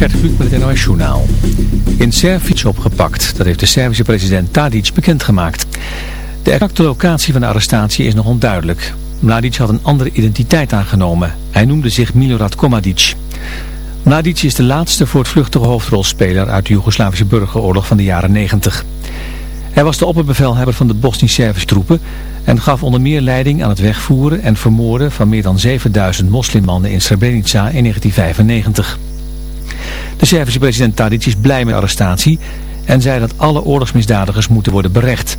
Gert Kluk met het NOS Journaal. In Servië opgepakt. Dat heeft de Servische president Tadic bekendgemaakt. De exacte locatie van de arrestatie is nog onduidelijk. Mladic had een andere identiteit aangenomen. Hij noemde zich Milorad Komadic. Mladic is de laatste voortvluchtige hoofdrolspeler uit de Joegoslavische burgeroorlog van de jaren 90. Hij was de opperbevelhebber van de Bosnisch-Servische troepen en gaf onder meer leiding aan het wegvoeren en vermoorden van meer dan 7000 moslimmannen in Srebrenica in 1995. De Servische president Tadic is blij met de arrestatie en zei dat alle oorlogsmisdadigers moeten worden berecht.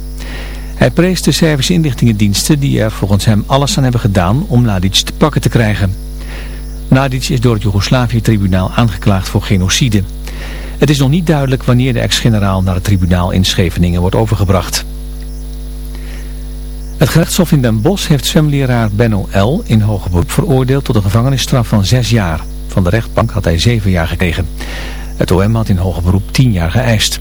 Hij prees de Servische inlichtingendiensten die er volgens hem alles aan hebben gedaan om Mladic te pakken te krijgen. Mladic is door het Joegoslavië-tribunaal aangeklaagd voor genocide. Het is nog niet duidelijk wanneer de ex-generaal naar het tribunaal in Scheveningen wordt overgebracht. Het gerechtshof in Den Bosch heeft zwemleraar Benno L. in hoge beroep veroordeeld tot een gevangenisstraf van zes jaar. Van de rechtbank had hij zeven jaar gekregen. Het OM had in hoger beroep tien jaar geëist.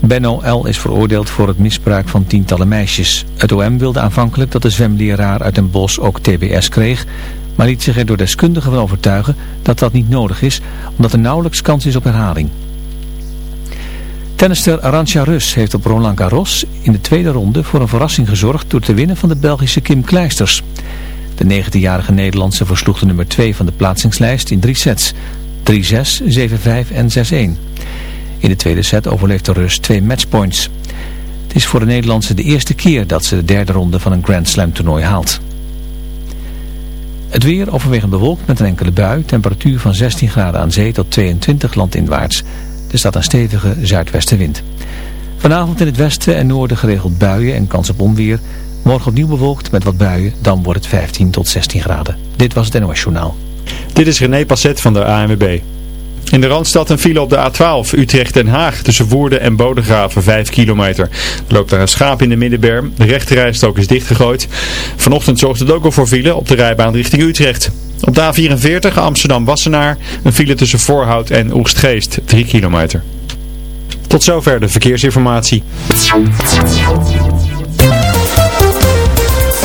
Benno L. is veroordeeld voor het misbruik van tientallen meisjes. Het OM wilde aanvankelijk dat de zwemleraar uit Den Bosch ook TBS kreeg, maar liet zich er door deskundigen van overtuigen dat dat niet nodig is, omdat er nauwelijks kans is op herhaling. Tennister Arantxa Rus heeft op Roland Garros in de tweede ronde voor een verrassing gezorgd door te winnen van de Belgische Kim Kleisters. De 19-jarige Nederlandse versloeg de nummer 2 van de plaatsingslijst in drie sets. 3-6, 7-5 en 6-1. In de tweede set overleefde Rus twee matchpoints. Het is voor de Nederlandse de eerste keer dat ze de derde ronde van een Grand Slam toernooi haalt. Het weer overwegend bewolkt met een enkele bui. Temperatuur van 16 graden aan zee tot 22 landinwaarts. Er staat een stevige zuidwestenwind. Vanavond in het westen en noorden geregeld buien en kans op onweer. Morgen opnieuw bewolkt met wat buien, dan wordt het 15 tot 16 graden. Dit was het NOS Journaal. Dit is René Passet van de ANWB. In de Randstad een file op de A12 Utrecht-Den Haag tussen Woerden en Bodegraven 5 kilometer. Er loopt daar een schaap in de middenberm. De rechterrijstrook is dichtgegooid. Vanochtend zorgt het ook al voor file op de rijbaan richting Utrecht. Op de A44 Amsterdam-Wassenaar een file tussen Voorhout en Oegstgeest 3 kilometer. Tot zover de verkeersinformatie.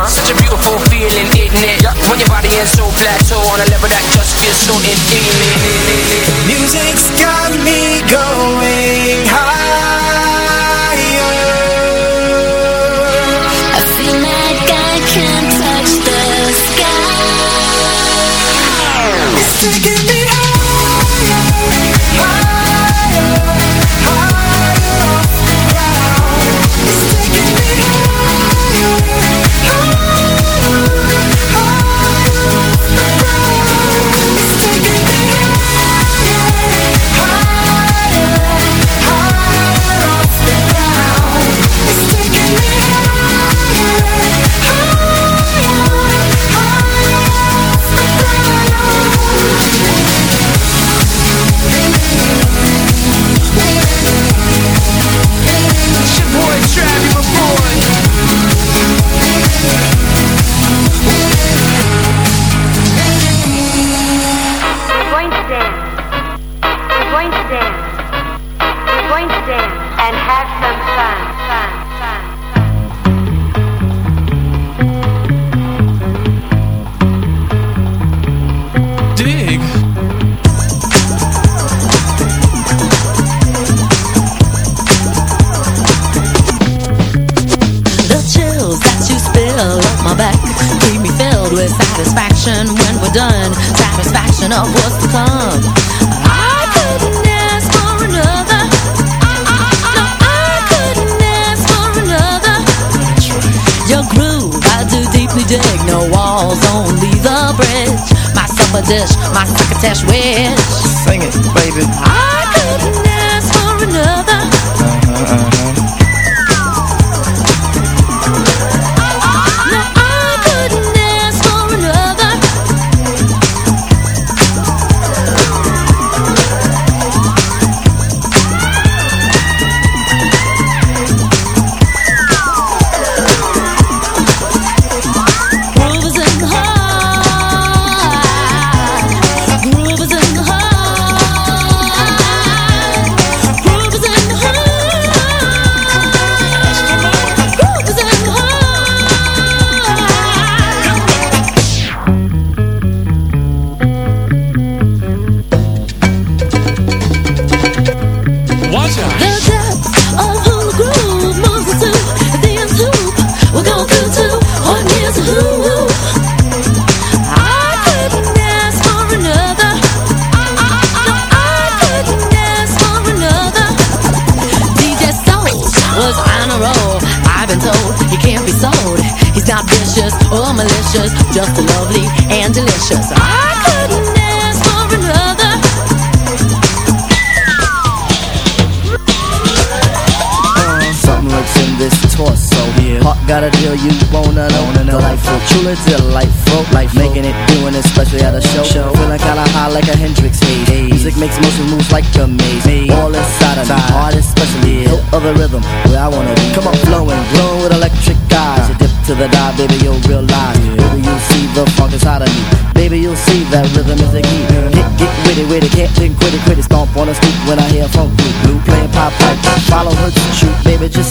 huh? Such a beautiful feeling, isn't it? Yep. When your body is so plateau on a level that just feels so infinite. Music's got me going higher. I feel like I can touch the sky.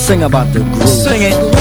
Sing about the groove. Sing it.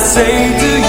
Say to you?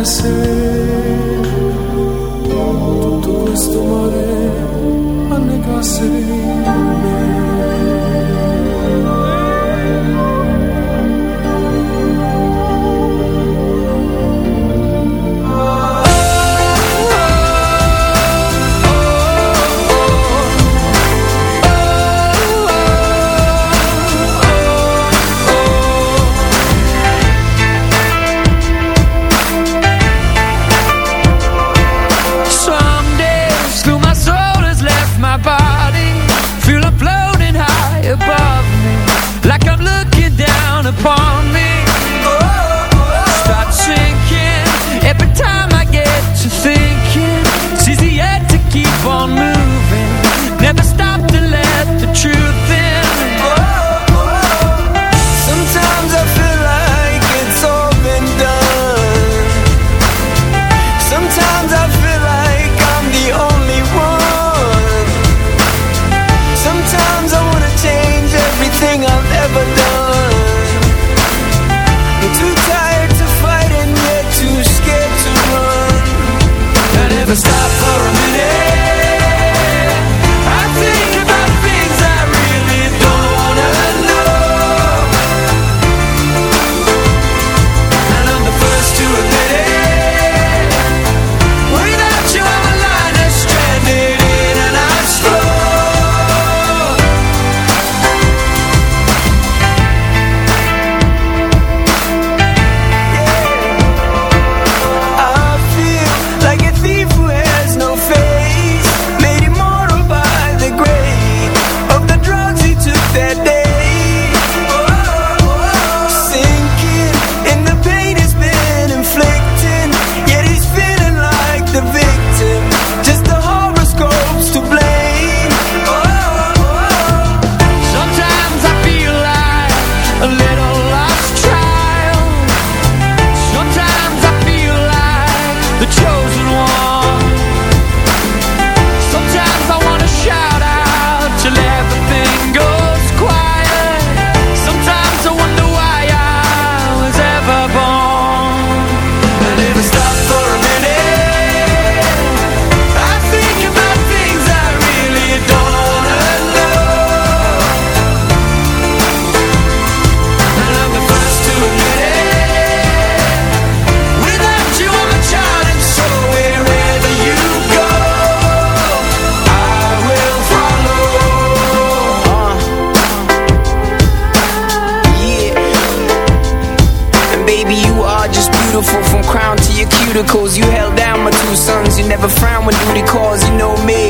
Listen. Pharmaceuticals. You held down my two sons. You never frown when duty calls. You know me.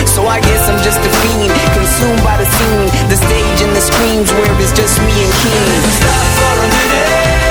So I guess I'm just a fiend, consumed by the scene, the stage and the screams where it's just me and King. Stop for a minute.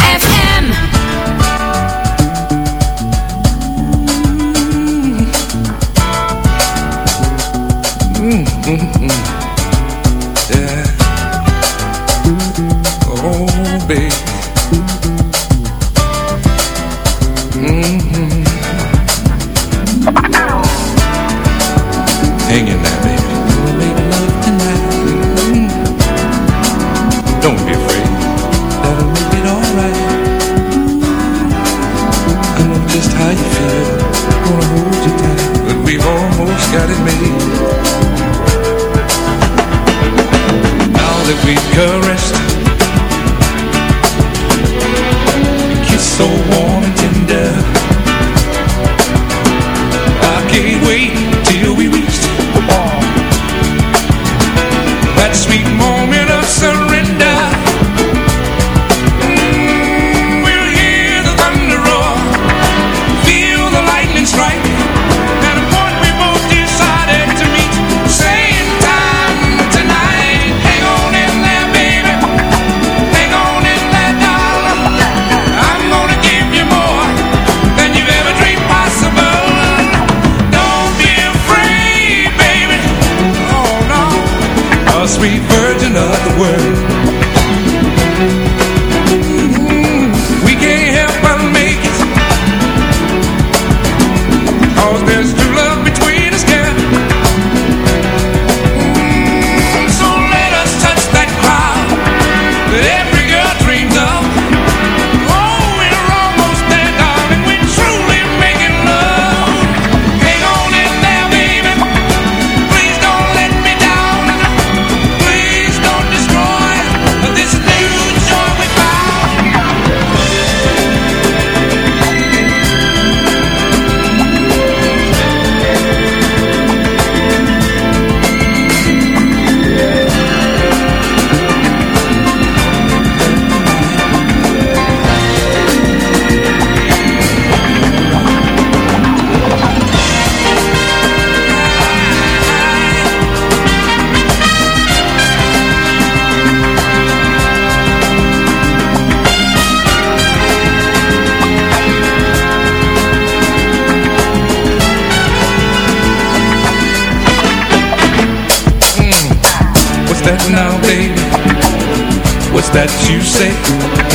you say?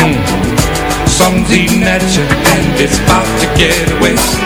Mm. Eating at you and it's about to get away.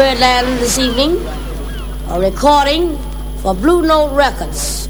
Birdland this evening, a recording for Blue Note Records.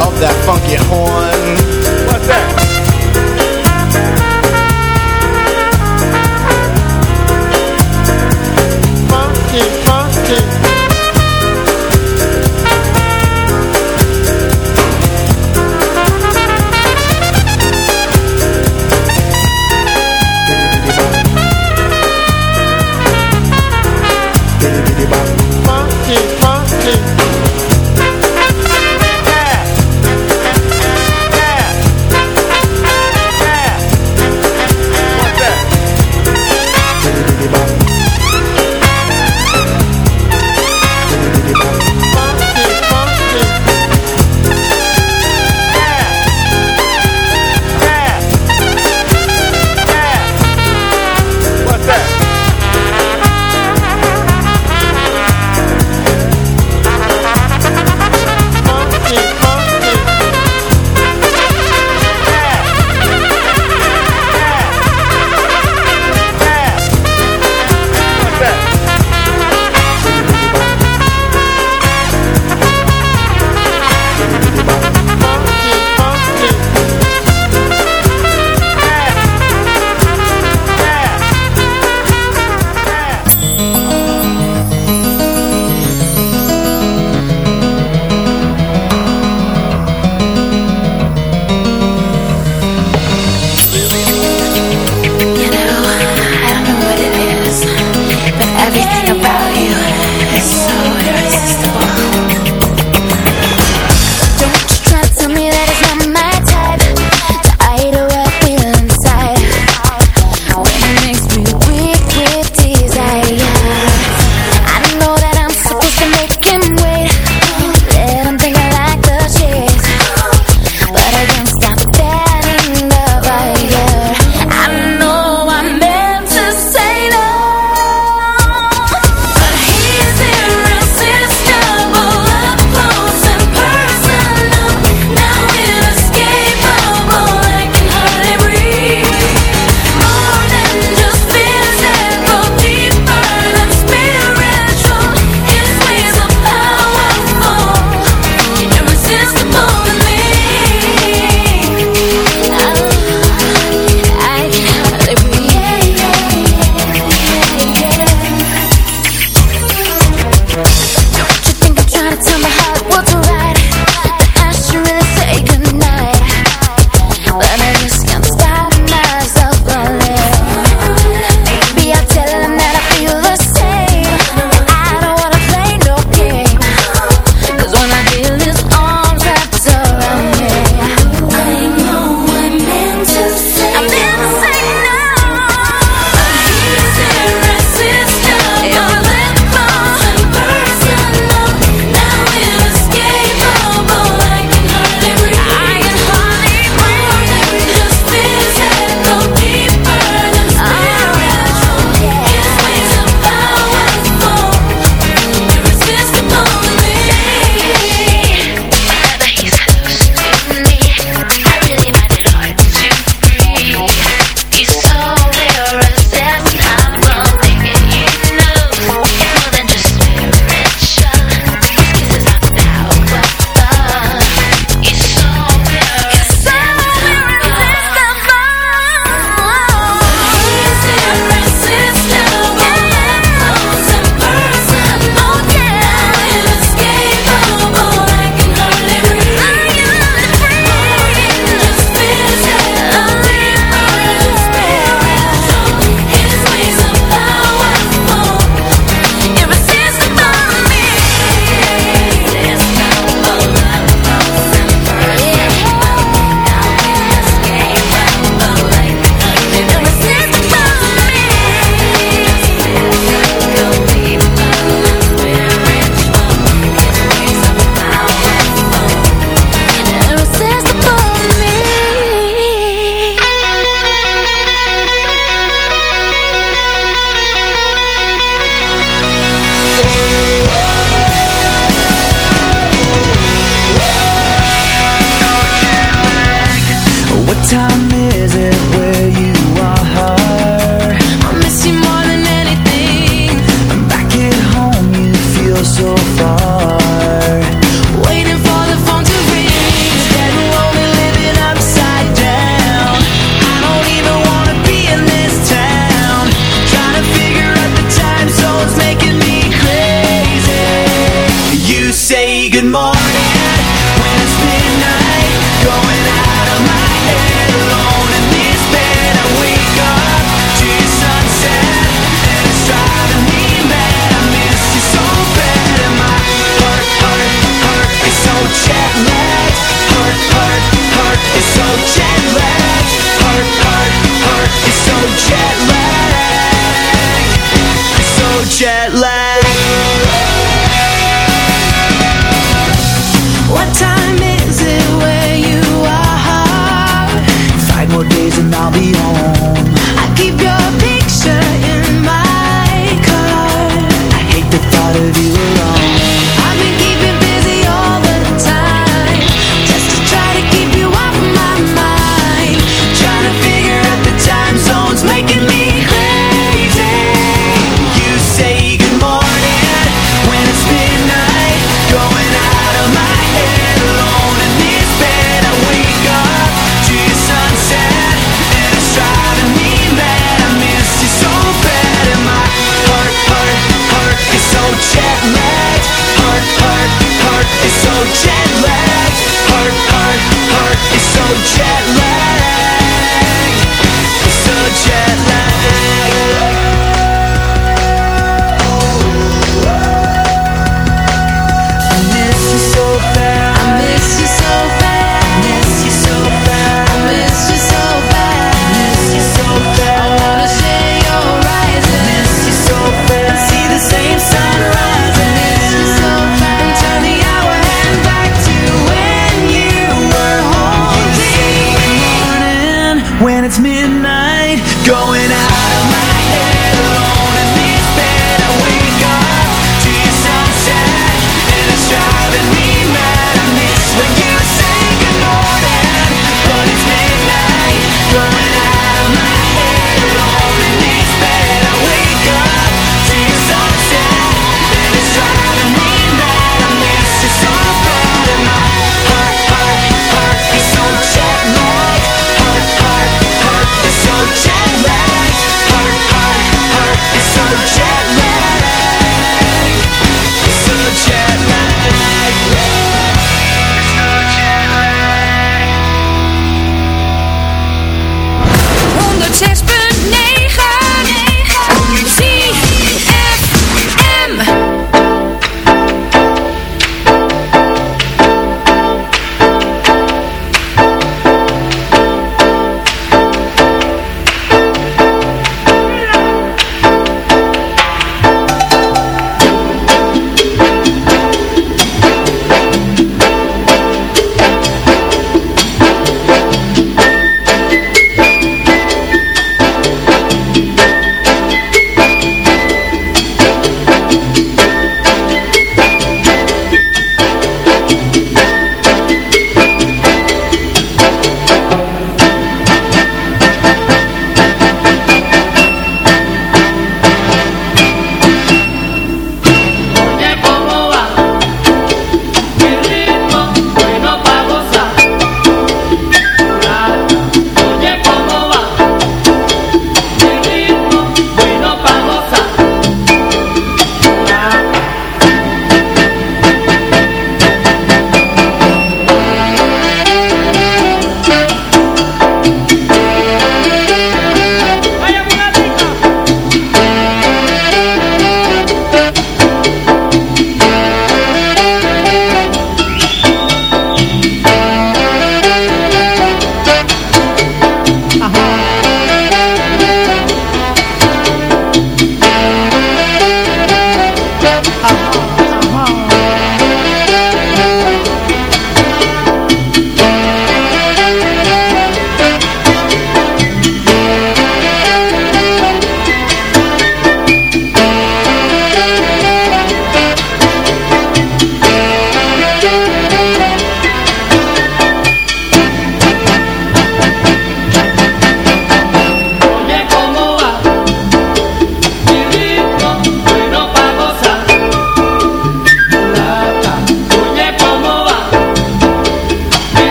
of that funky horn.